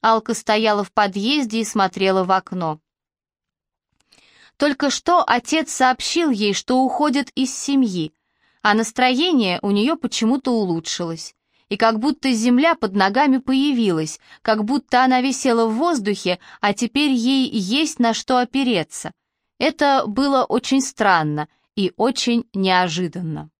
Алка стояла в подъезде и смотрела в окно. Только что отец сообщил ей, что уходит из семьи, а настроение у нее почему-то улучшилось. И как будто земля под ногами появилась, как будто она висела в воздухе, а теперь ей есть на что опереться. Это было очень странно и очень неожиданно.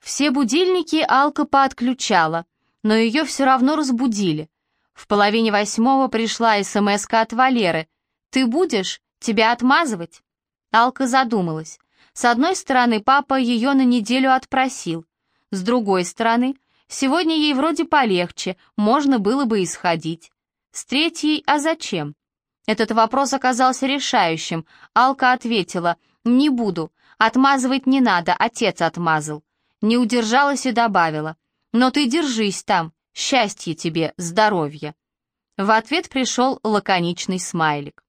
Все будильники Алка поотключала, но ее все равно разбудили. В половине восьмого пришла смс от Валеры. «Ты будешь? Тебя отмазывать?» Алка задумалась. С одной стороны, папа ее на неделю отпросил. С другой стороны, сегодня ей вроде полегче, можно было бы исходить. С третьей, а зачем? Этот вопрос оказался решающим. Алка ответила, «Не буду, отмазывать не надо, отец отмазал». Не удержалась и добавила, «Но ты держись там, счастье тебе, здоровье». В ответ пришел лаконичный смайлик.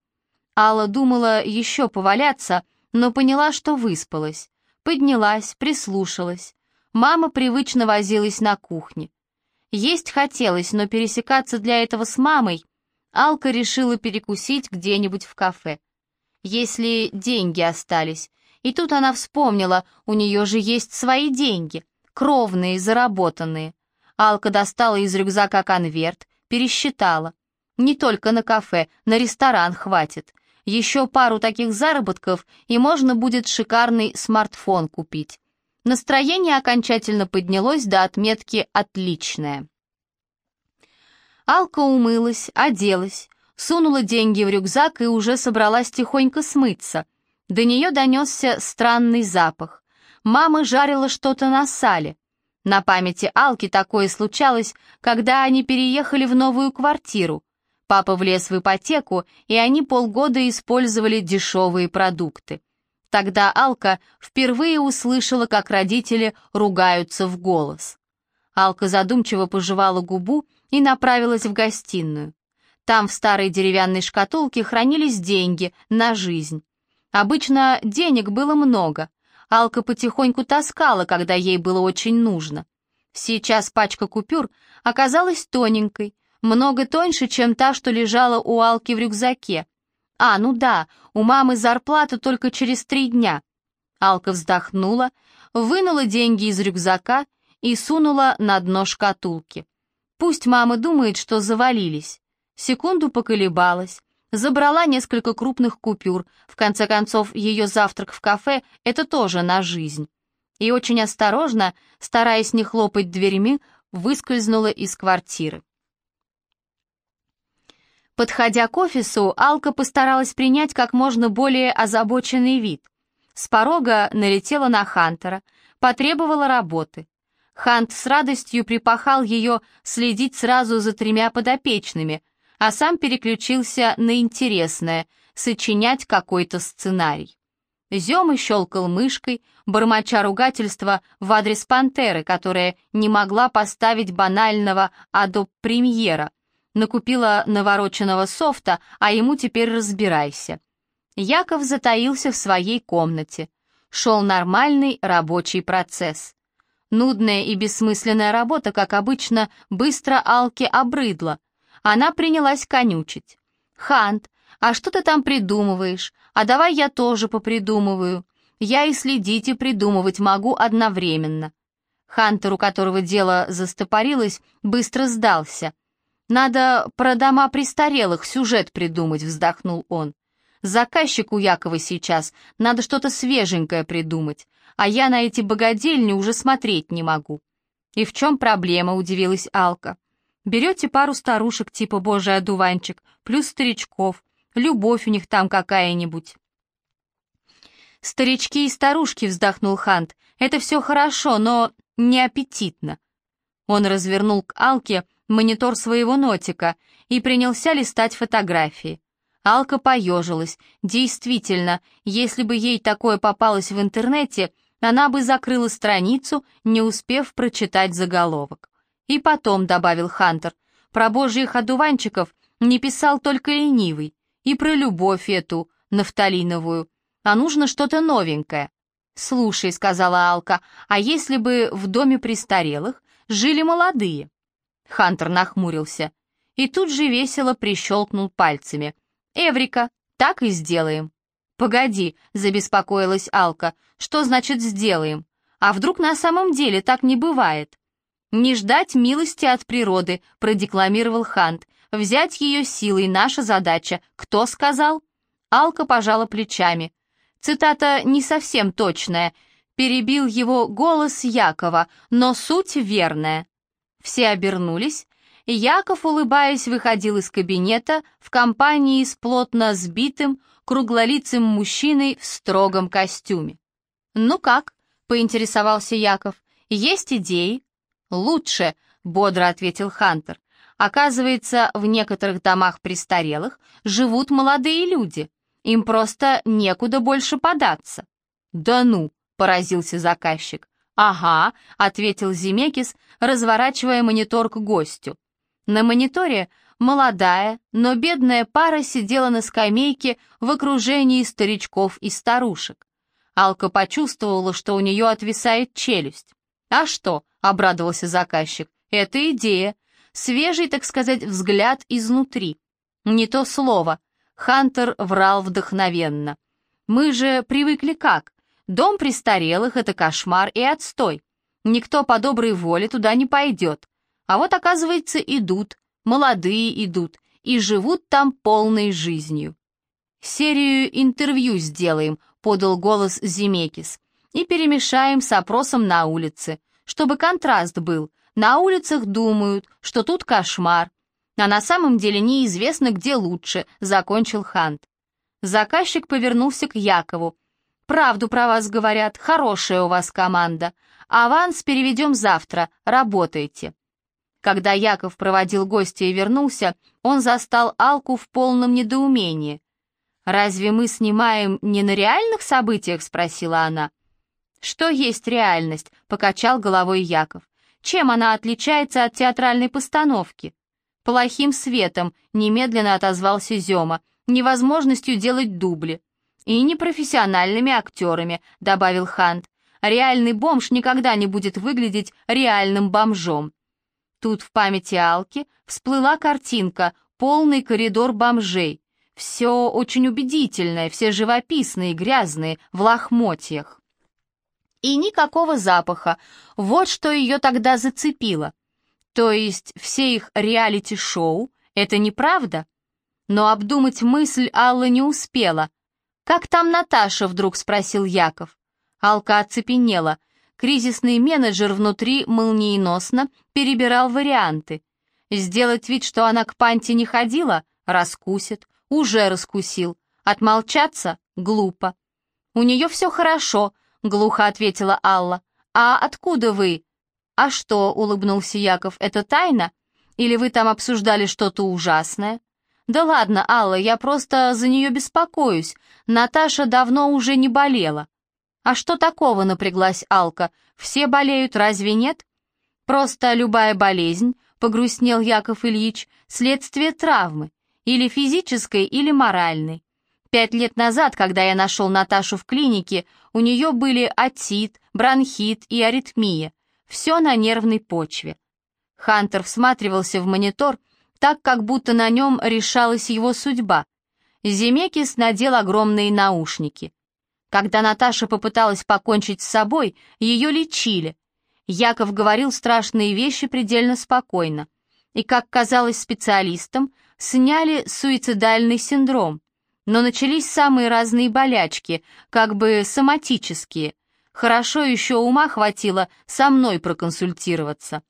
Алла думала еще поваляться, но поняла, что выспалась. Поднялась, прислушалась. Мама привычно возилась на кухне. Есть хотелось, но пересекаться для этого с мамой Алка решила перекусить где-нибудь в кафе. Если деньги остались. И тут она вспомнила, у нее же есть свои деньги, кровные, заработанные. Алка достала из рюкзака конверт, пересчитала. Не только на кафе, на ресторан хватит. Еще пару таких заработков, и можно будет шикарный смартфон купить. Настроение окончательно поднялось до отметки «отличное». Алка умылась, оделась, сунула деньги в рюкзак и уже собралась тихонько смыться. До нее донесся странный запах. Мама жарила что-то на сале. На памяти Алки такое случалось, когда они переехали в новую квартиру. Папа влез в ипотеку, и они полгода использовали дешевые продукты. Тогда Алка впервые услышала, как родители ругаются в голос. Алка задумчиво пожевала губу и направилась в гостиную. Там в старой деревянной шкатулке хранились деньги на жизнь. Обычно денег было много. Алка потихоньку таскала, когда ей было очень нужно. Сейчас пачка купюр оказалась тоненькой, много тоньше, чем та, что лежала у Алки в рюкзаке. А, ну да, у мамы зарплата только через три дня. Алка вздохнула, вынула деньги из рюкзака и сунула на дно шкатулки. Пусть мама думает, что завалились. Секунду поколебалась, забрала несколько крупных купюр, в конце концов, ее завтрак в кафе — это тоже на жизнь. И очень осторожно, стараясь не хлопать дверьми, выскользнула из квартиры. Подходя к офису, Алка постаралась принять как можно более озабоченный вид. С порога налетела на Хантера, потребовала работы. Хант с радостью припахал ее следить сразу за тремя подопечными, а сам переключился на интересное — сочинять какой-то сценарий. Зема щелкал мышкой, бормоча ругательства в адрес пантеры, которая не могла поставить банального адоп-премьера, накупила навороченного софта, а ему теперь разбирайся. Яков затаился в своей комнате. Шел нормальный рабочий процесс. Нудная и бессмысленная работа, как обычно, быстро Алке обрыдла. Она принялась конючить. «Хант, а что ты там придумываешь? А давай я тоже попридумываю. Я и следить, и придумывать могу одновременно». Хантер, у которого дело застопорилось, быстро сдался — «Надо про дома престарелых сюжет придумать», — вздохнул он. «Заказчику Якова сейчас надо что-то свеженькое придумать, а я на эти богадельни уже смотреть не могу». «И в чем проблема?» — удивилась Алка. «Берете пару старушек типа Божий одуванчик, плюс старичков, любовь у них там какая-нибудь». «Старички и старушки», — вздохнул Хант, — «это все хорошо, но не аппетитно». Он развернул к Алке монитор своего нотика и принялся листать фотографии. Алка поежилась. Действительно, если бы ей такое попалось в интернете, она бы закрыла страницу, не успев прочитать заголовок. И потом, добавил Хантер, про божьих одуванчиков не писал только ленивый, и про любовь эту, нафталиновую, а нужно что-то новенькое. «Слушай», — сказала Алка, — «а если бы в доме престарелых жили молодые?» Хантер нахмурился и тут же весело прищелкнул пальцами. «Эврика, так и сделаем». «Погоди», — забеспокоилась Алка, — «что значит сделаем? А вдруг на самом деле так не бывает?» «Не ждать милости от природы», — продекламировал Хант. «Взять ее силой — наша задача. Кто сказал?» Алка пожала плечами. Цитата не совсем точная. Перебил его голос Якова, но суть верная. Все обернулись. Яков, улыбаясь, выходил из кабинета в компании с плотно сбитым, круглолицым мужчиной в строгом костюме. «Ну как?» — поинтересовался Яков. «Есть идеи?» «Лучше», — бодро ответил Хантер. «Оказывается, в некоторых домах престарелых живут молодые люди. Им просто некуда больше податься». «Да ну!» — поразился заказчик. «Ага», — ответил Зимекис, разворачивая монитор к гостю. На мониторе молодая, но бедная пара сидела на скамейке в окружении старичков и старушек. Алка почувствовала, что у нее отвисает челюсть. «А что?» — обрадовался заказчик. «Это идея. Свежий, так сказать, взгляд изнутри. Не то слово. Хантер врал вдохновенно. Мы же привыкли как? Дом престарелых — это кошмар и отстой. Никто по доброй воле туда не пойдет. А вот, оказывается, идут, молодые идут, и живут там полной жизнью. «Серию интервью сделаем», — подал голос Зимекис, «и перемешаем с опросом на улице, чтобы контраст был. На улицах думают, что тут кошмар, а на самом деле неизвестно, где лучше», — закончил Хант. Заказчик повернулся к Якову. «Правду про вас говорят, хорошая у вас команда. Аванс переведем завтра, работайте». Когда Яков проводил гостя и вернулся, он застал Алку в полном недоумении. «Разве мы снимаем не на реальных событиях?» — спросила она. «Что есть реальность?» — покачал головой Яков. «Чем она отличается от театральной постановки?» «Плохим светом», — немедленно отозвался Зема, «невозможностью делать дубли». «И непрофессиональными актерами», — добавил Хант. «Реальный бомж никогда не будет выглядеть реальным бомжом». Тут в памяти Алки всплыла картинка, полный коридор бомжей. Все очень убедительное, все живописные, грязные, в лохмотьях. И никакого запаха. Вот что ее тогда зацепило. То есть все их реалити-шоу — это неправда? Но обдумать мысль Алла не успела. «Как там Наташа?» — вдруг спросил Яков. Алка оцепенела. Кризисный менеджер внутри молниеносно перебирал варианты. Сделать вид, что она к панте не ходила, раскусит, уже раскусил. Отмолчаться — глупо. «У нее все хорошо», — глухо ответила Алла. «А откуда вы?» «А что?» — улыбнулся Яков. «Это тайна? Или вы там обсуждали что-то ужасное?» «Да ладно, Алла, я просто за нее беспокоюсь. Наташа давно уже не болела. «А что такого?» — напряглась Алка. «Все болеют, разве нет?» «Просто любая болезнь», — погрустнел Яков Ильич, — «следствие травмы, или физической, или моральной. Пять лет назад, когда я нашел Наташу в клинике, у нее были отит, бронхит и аритмия. Все на нервной почве». Хантер всматривался в монитор, так, как будто на нем решалась его судьба. Земекис надел огромные наушники. Когда Наташа попыталась покончить с собой, ее лечили. Яков говорил страшные вещи предельно спокойно. И, как казалось специалистам, сняли суицидальный синдром. Но начались самые разные болячки, как бы соматические. Хорошо еще ума хватило со мной проконсультироваться.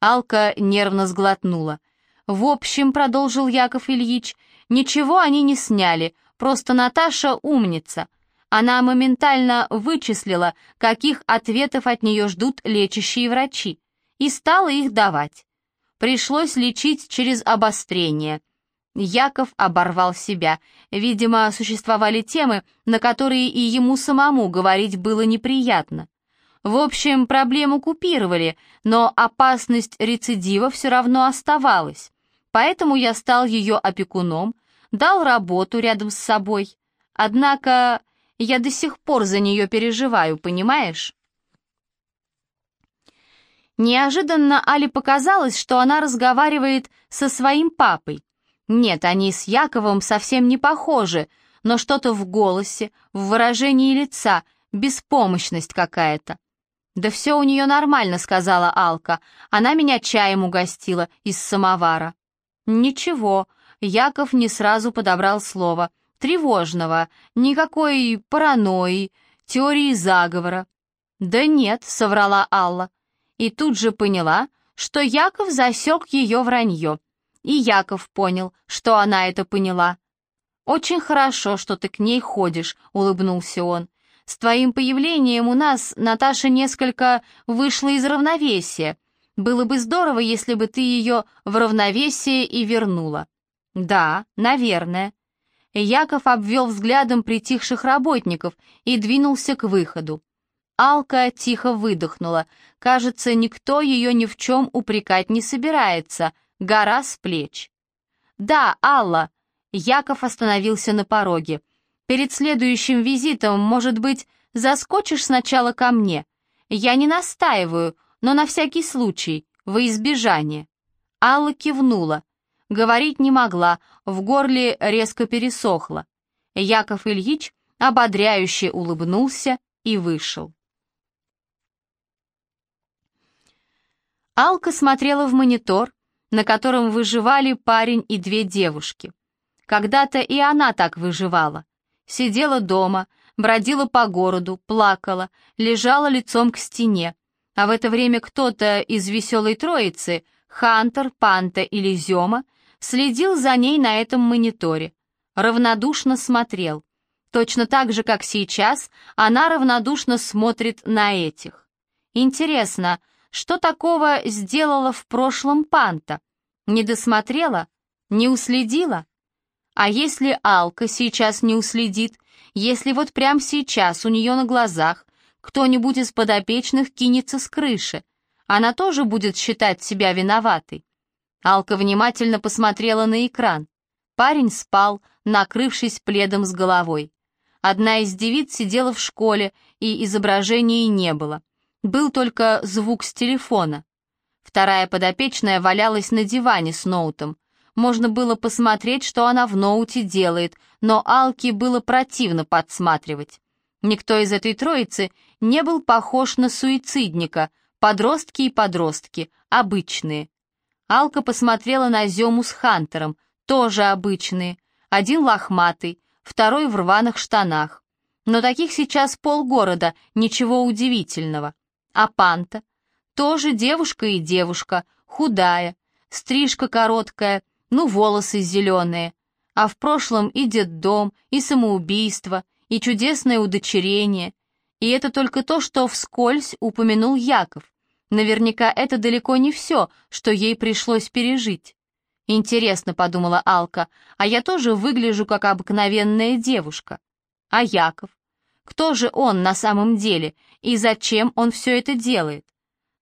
Алка нервно сглотнула. «В общем», — продолжил Яков Ильич, — «ничего они не сняли, просто Наташа умница. Она моментально вычислила, каких ответов от нее ждут лечащие врачи, и стала их давать. Пришлось лечить через обострение. Яков оборвал себя. Видимо, существовали темы, на которые и ему самому говорить было неприятно. В общем, проблему купировали, но опасность рецидива все равно оставалась. Поэтому я стал ее опекуном, дал работу рядом с собой. Однако я до сих пор за нее переживаю, понимаешь?» Неожиданно Али показалось, что она разговаривает со своим папой. Нет, они с Яковом совсем не похожи, но что-то в голосе, в выражении лица, беспомощность какая-то. «Да все у нее нормально», — сказала Алка. «Она меня чаем угостила из самовара». «Ничего», — Яков не сразу подобрал слово. «Тревожного, никакой паранойи, теории заговора». «Да нет», — соврала Алла и тут же поняла, что Яков засек ее вранье. И Яков понял, что она это поняла. «Очень хорошо, что ты к ней ходишь», — улыбнулся он. «С твоим появлением у нас Наташа несколько вышла из равновесия. Было бы здорово, если бы ты ее в равновесие и вернула». «Да, наверное». Яков обвел взглядом притихших работников и двинулся к выходу. Алка тихо выдохнула. Кажется, никто ее ни в чем упрекать не собирается. Гора с плеч. «Да, Алла!» Яков остановился на пороге. «Перед следующим визитом, может быть, заскочишь сначала ко мне? Я не настаиваю, но на всякий случай, во избежание». Алла кивнула. Говорить не могла, в горле резко пересохло. Яков Ильич ободряюще улыбнулся и вышел. Алка смотрела в монитор, на котором выживали парень и две девушки. Когда-то и она так выживала. Сидела дома, бродила по городу, плакала, лежала лицом к стене. А в это время кто-то из веселой троицы, Хантер, Панта или Зема, следил за ней на этом мониторе. Равнодушно смотрел. Точно так же, как сейчас, она равнодушно смотрит на этих. Интересно, что такого сделала в прошлом Панта? Не досмотрела? Не уследила? А если Алка сейчас не уследит? Если вот прямо сейчас у нее на глазах кто-нибудь из подопечных кинется с крыши, она тоже будет считать себя виноватой? Алка внимательно посмотрела на экран. Парень спал, накрывшись пледом с головой. Одна из девиц сидела в школе, и изображения не было. Был только звук с телефона. Вторая подопечная валялась на диване с ноутом. Можно было посмотреть, что она в ноуте делает, но Алке было противно подсматривать. Никто из этой троицы не был похож на суицидника, подростки и подростки, обычные. Алка посмотрела на Зему с Хантером, тоже обычные. Один лохматый, второй в рваных штанах. Но таких сейчас полгорода, ничего удивительного. А Панта? Тоже девушка и девушка, худая, стрижка короткая, ну волосы зеленые. А в прошлом и детдом, и самоубийство, и чудесное удочерение. И это только то, что вскользь упомянул Яков. Наверняка это далеко не все, что ей пришлось пережить. Интересно, подумала Алка, а я тоже выгляжу как обыкновенная девушка. А Яков? Кто же он на самом деле и зачем он все это делает?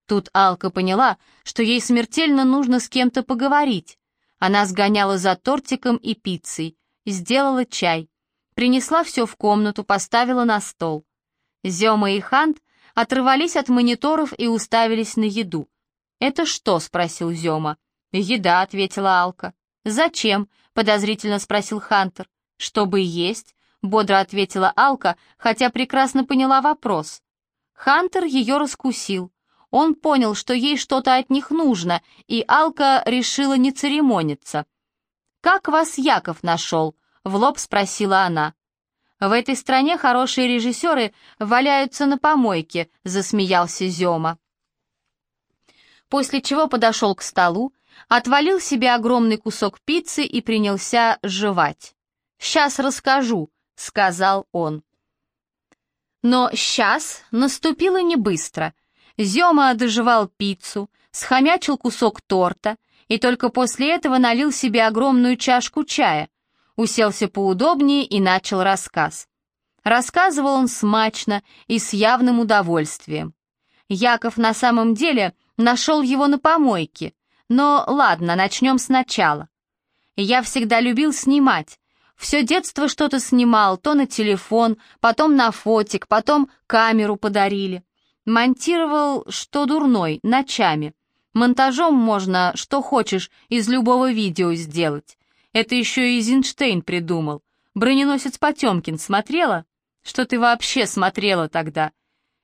Тут Алка поняла, что ей смертельно нужно с кем-то поговорить. Она сгоняла за тортиком и пиццей, сделала чай, принесла все в комнату, поставила на стол. Зема и Хант отрывались от мониторов и уставились на еду. «Это что?» — спросил Зема. «Еда», — ответила Алка. «Зачем?» — подозрительно спросил Хантер. «Чтобы есть бодро ответила Алка, хотя прекрасно поняла вопрос. Хантер ее раскусил. Он понял, что ей что-то от них нужно, и Алка решила не церемониться. «Как вас Яков нашел?» — в лоб спросила она. «В этой стране хорошие режиссеры валяются на помойке», — засмеялся Зема. После чего подошел к столу, отвалил себе огромный кусок пиццы и принялся жевать. «Сейчас расскажу», — сказал он. Но сейчас наступило не быстро. Зема доживал пиццу, схомячил кусок торта и только после этого налил себе огромную чашку чая, уселся поудобнее и начал рассказ. Рассказывал он смачно и с явным удовольствием. Яков на самом деле нашел его на помойке, но ладно, начнем сначала. Я всегда любил снимать, все детство что-то снимал, то на телефон, потом на фотик, потом камеру подарили. Монтировал, что дурной, ночами. Монтажом можно, что хочешь, из любого видео сделать. Это еще и Зинштейн придумал. Броненосец Потемкин смотрела? Что ты вообще смотрела тогда?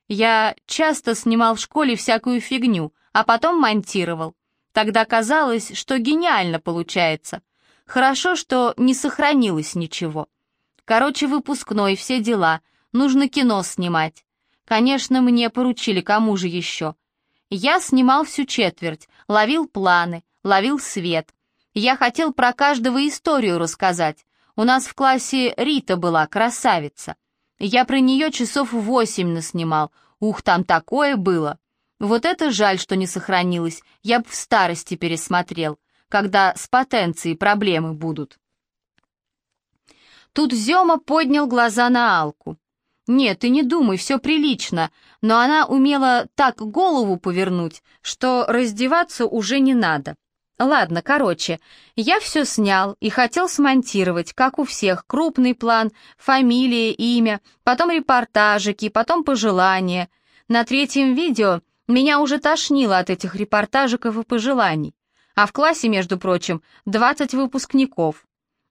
Я часто снимал в школе всякую фигню, а потом монтировал. Тогда казалось, что гениально получается. Хорошо, что не сохранилось ничего. Короче, выпускной, все дела. Нужно кино снимать. Конечно, мне поручили, кому же еще. Я снимал всю четверть, ловил планы, ловил свет. Я хотел про каждого историю рассказать. У нас в классе Рита была, красавица. Я про нее часов восемь наснимал. Ух, там такое было. Вот это жаль, что не сохранилось. Я б в старости пересмотрел, когда с потенцией проблемы будут. Тут Зема поднял глаза на Алку. «Нет, ты не думай, все прилично, но она умела так голову повернуть, что раздеваться уже не надо. Ладно, короче, я все снял и хотел смонтировать, как у всех, крупный план, фамилия, имя, потом репортажики, потом пожелания. На третьем видео меня уже тошнило от этих репортажиков и пожеланий. А в классе, между прочим, 20 выпускников.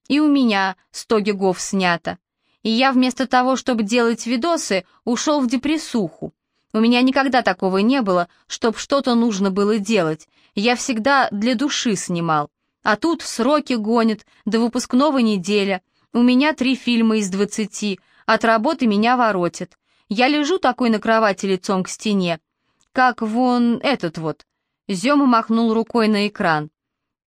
И у меня 100 гигов снято. И я вместо того, чтобы делать видосы, ушел в депрессуху. У меня никогда такого не было, чтоб что-то нужно было делать. Я всегда для души снимал. А тут сроки гонят, до выпускного неделя. У меня три фильма из двадцати, от работы меня воротит. Я лежу такой на кровати лицом к стене, как вон этот вот. Зема махнул рукой на экран.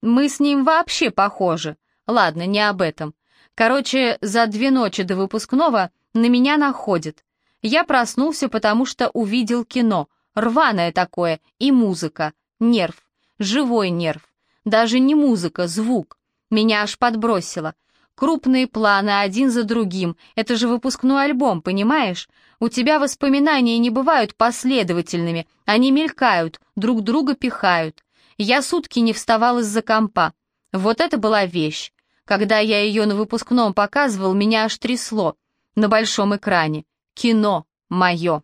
Мы с ним вообще похожи. Ладно, не об этом. Короче, за две ночи до выпускного на меня находит. Я проснулся, потому что увидел кино, рваное такое, и музыка, нерв, живой нерв. Даже не музыка, звук. Меня аж подбросило. Крупные планы один за другим. Это же выпускной альбом, понимаешь? У тебя воспоминания не бывают последовательными. Они мелькают, друг друга пихают. Я сутки не вставал из-за компа. Вот это была вещь. Когда я ее на выпускном показывал, меня аж трясло. На большом экране. Кино мое.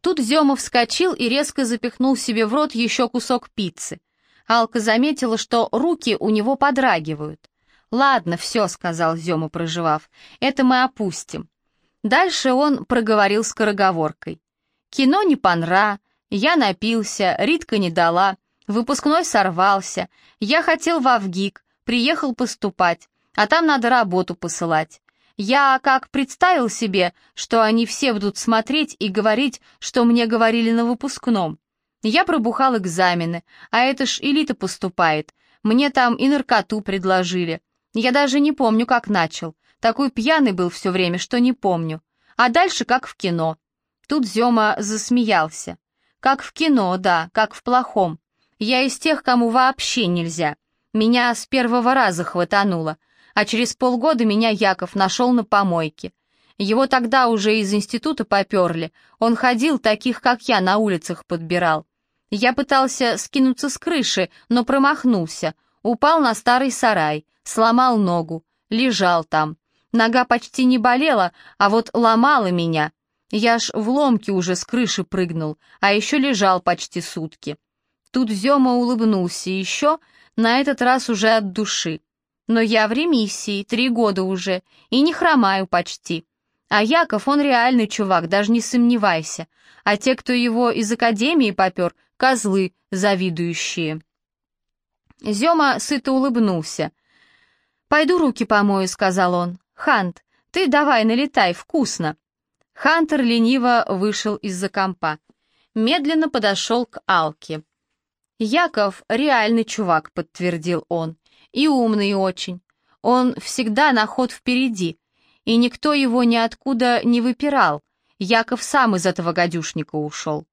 Тут Зема вскочил и резко запихнул себе в рот еще кусок пиццы. Алка заметила, что руки у него подрагивают. «Ладно, все», — сказал Зема, проживав, — «это мы опустим». Дальше он проговорил скороговоркой. «Кино не понра, я напился, Ритка не дала, выпускной сорвался, я хотел в Авгик, приехал поступать, а там надо работу посылать. Я как представил себе, что они все будут смотреть и говорить, что мне говорили на выпускном. Я пробухал экзамены, а это ж элита поступает. Мне там и наркоту предложили. Я даже не помню, как начал. Такой пьяный был все время, что не помню. А дальше как в кино. Тут Зема засмеялся. Как в кино, да, как в плохом. Я из тех, кому вообще нельзя. Меня с первого раза хватануло а через полгода меня Яков нашел на помойке. Его тогда уже из института поперли, он ходил, таких как я, на улицах подбирал. Я пытался скинуться с крыши, но промахнулся, упал на старый сарай, сломал ногу, лежал там. Нога почти не болела, а вот ломала меня. Я ж в ломке уже с крыши прыгнул, а еще лежал почти сутки. Тут Зема улыбнулся еще, на этот раз уже от души. Но я в ремиссии, три года уже, и не хромаю почти. А Яков, он реальный чувак, даже не сомневайся. А те, кто его из академии попер, козлы завидующие. Зема сыто улыбнулся. «Пойду руки помою», — сказал он. «Хант, ты давай налетай, вкусно». Хантер лениво вышел из-за компа. Медленно подошел к Алке. «Яков — реальный чувак», — подтвердил он и умный очень. Он всегда на ход впереди, и никто его ниоткуда не выпирал. Яков сам из этого гадюшника ушел.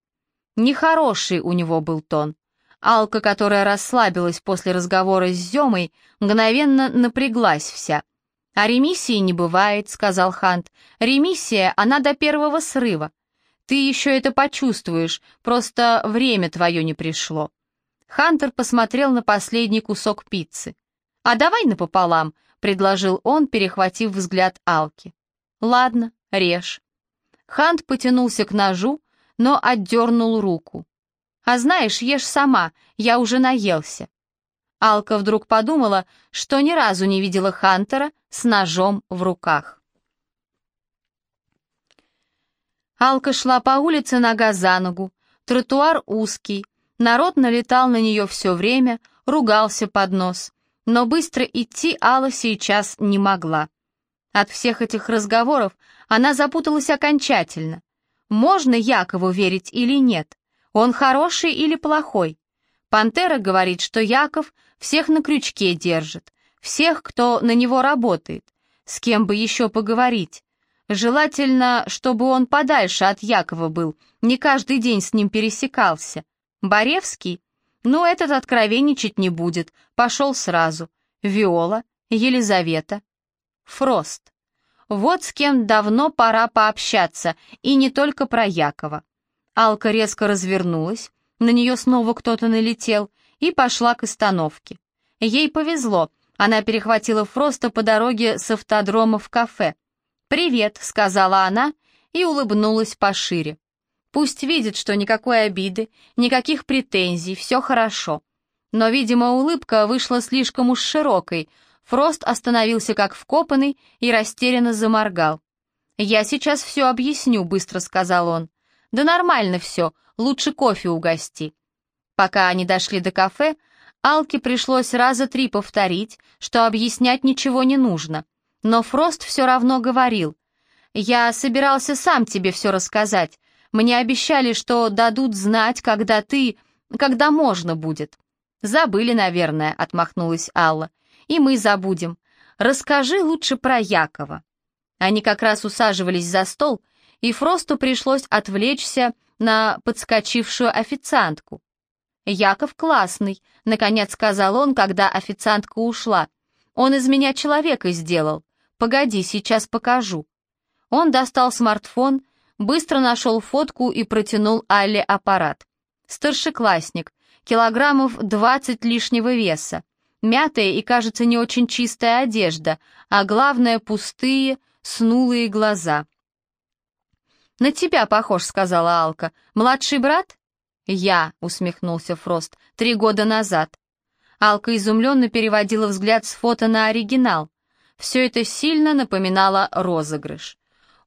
Нехороший у него был тон. Алка, которая расслабилась после разговора с Земой, мгновенно напряглась вся. «А ремиссии не бывает», — сказал Хант. «Ремиссия, она до первого срыва. Ты еще это почувствуешь, просто время твое не пришло». Хантер посмотрел на последний кусок пиццы. «А давай напополам», — предложил он, перехватив взгляд Алки. «Ладно, режь». Хант потянулся к ножу, но отдернул руку. «А знаешь, ешь сама, я уже наелся». Алка вдруг подумала, что ни разу не видела Хантера с ножом в руках. Алка шла по улице нога за ногу, тротуар узкий, народ налетал на нее все время, ругался под нос, но быстро идти Алла сейчас не могла. От всех этих разговоров она запуталась окончательно. Можно Якову верить или нет? Он хороший или плохой? Пантера говорит, что Яков всех на крючке держит, всех, кто на него работает. С кем бы еще поговорить? Желательно, чтобы он подальше от Якова был, не каждый день с ним пересекался. Боревский? Ну, этот откровенничать не будет, пошел сразу. Виола, Елизавета, Фрост. Вот с кем давно пора пообщаться, и не только про Якова. Алка резко развернулась, на нее снова кто-то налетел, и пошла к остановке. Ей повезло, она перехватила Фроста по дороге с автодрома в кафе. «Привет», — сказала она и улыбнулась пошире. Пусть видит, что никакой обиды, никаких претензий, все хорошо. Но, видимо, улыбка вышла слишком уж широкой. Фрост остановился как вкопанный и растерянно заморгал. «Я сейчас все объясню», — быстро сказал он. «Да нормально все, лучше кофе угости». Пока они дошли до кафе, Алке пришлось раза три повторить, что объяснять ничего не нужно. Но Фрост все равно говорил. «Я собирался сам тебе все рассказать. Мне обещали, что дадут знать, когда ты... когда можно будет». «Забыли, наверное», — отмахнулась Алла. «И мы забудем. Расскажи лучше про Якова». Они как раз усаживались за стол, и Фросту пришлось отвлечься на подскочившую официантку. «Яков классный», — наконец сказал он, когда официантка ушла. «Он из меня человека сделал. «Погоди, сейчас покажу». Он достал смартфон, быстро нашел фотку и протянул Алле аппарат. Старшеклассник, килограммов 20 лишнего веса, мятая и, кажется, не очень чистая одежда, а главное, пустые, снулые глаза. «На тебя похож», — сказала Алка. «Младший брат?» «Я», — усмехнулся Фрост, — «три года назад». Алка изумленно переводила взгляд с фото на оригинал. Все это сильно напоминало розыгрыш.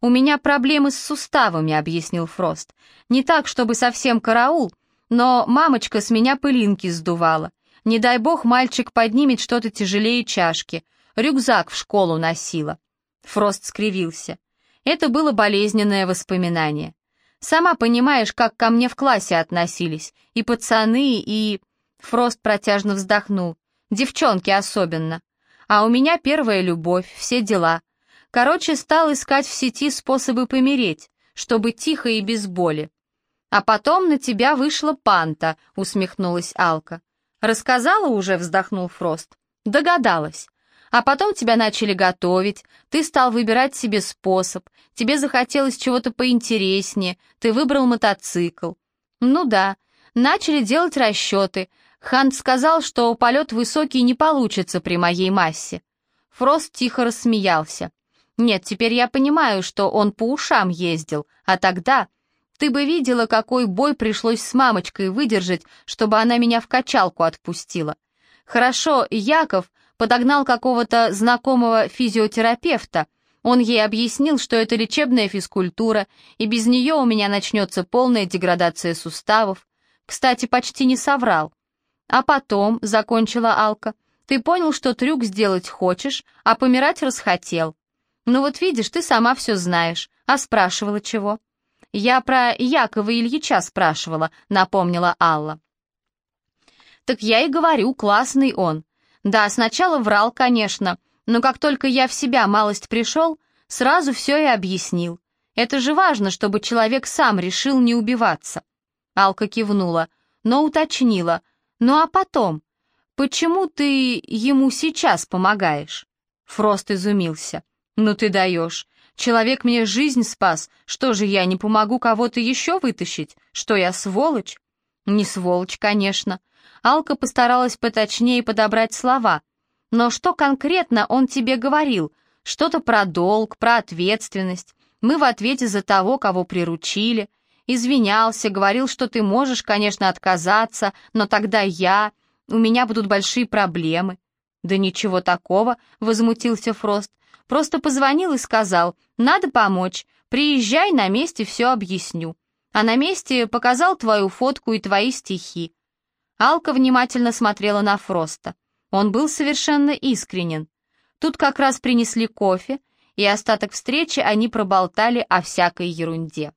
«У меня проблемы с суставами», — объяснил Фрост. «Не так, чтобы совсем караул, но мамочка с меня пылинки сдувала. Не дай бог мальчик поднимет что-то тяжелее чашки. Рюкзак в школу носила». Фрост скривился. Это было болезненное воспоминание. Сама понимаешь, как ко мне в классе относились. И пацаны, и... Фрост протяжно вздохнул. Девчонки особенно. А у меня первая любовь, все дела. Короче, стал искать в сети способы помереть, чтобы тихо и без боли. А потом на тебя вышла панта, усмехнулась Алка. Рассказала уже, вздохнул Фрост. Догадалась. А потом тебя начали готовить, ты стал выбирать себе способ, тебе захотелось чего-то поинтереснее, ты выбрал мотоцикл. Ну да, начали делать расчеты, Хант сказал, что полет высокий не получится при моей массе. Фрост тихо рассмеялся. Нет, теперь я понимаю, что он по ушам ездил, а тогда... Ты бы видела, какой бой пришлось с мамочкой выдержать, чтобы она меня в качалку отпустила. Хорошо, Яков подогнал какого-то знакомого физиотерапевта. Он ей объяснил, что это лечебная физкультура, и без нее у меня начнется полная деградация суставов. Кстати, почти не соврал. «А потом», — закончила Алка, — «ты понял, что трюк сделать хочешь, а помирать расхотел. Ну вот видишь, ты сама все знаешь, а спрашивала чего?» «Я про Якова Ильича спрашивала», — напомнила Алла. «Так я и говорю, классный он. Да, сначала врал, конечно, но как только я в себя малость пришел, сразу все и объяснил. Это же важно, чтобы человек сам решил не убиваться». Алка кивнула, но уточнила — «Ну а потом? Почему ты ему сейчас помогаешь?» Фрост изумился. «Ну ты даешь. Человек мне жизнь спас. Что же, я не помогу кого-то еще вытащить? Что я сволочь?» «Не сволочь, конечно». Алка постаралась поточнее подобрать слова. «Но что конкретно он тебе говорил? Что-то про долг, про ответственность. Мы в ответе за того, кого приручили. Извинялся, говорил, что ты можешь, конечно, отказаться, но тогда я... У меня будут большие проблемы». «Да ничего такого», — возмутился Фрост. «Просто позвонил и сказал, надо помочь, приезжай, на месте все объясню. А на месте показал твою фотку и твои стихи». Алка внимательно смотрела на Фроста. Он был совершенно искренен. Тут как раз принесли кофе, и остаток встречи они проболтали о всякой ерунде.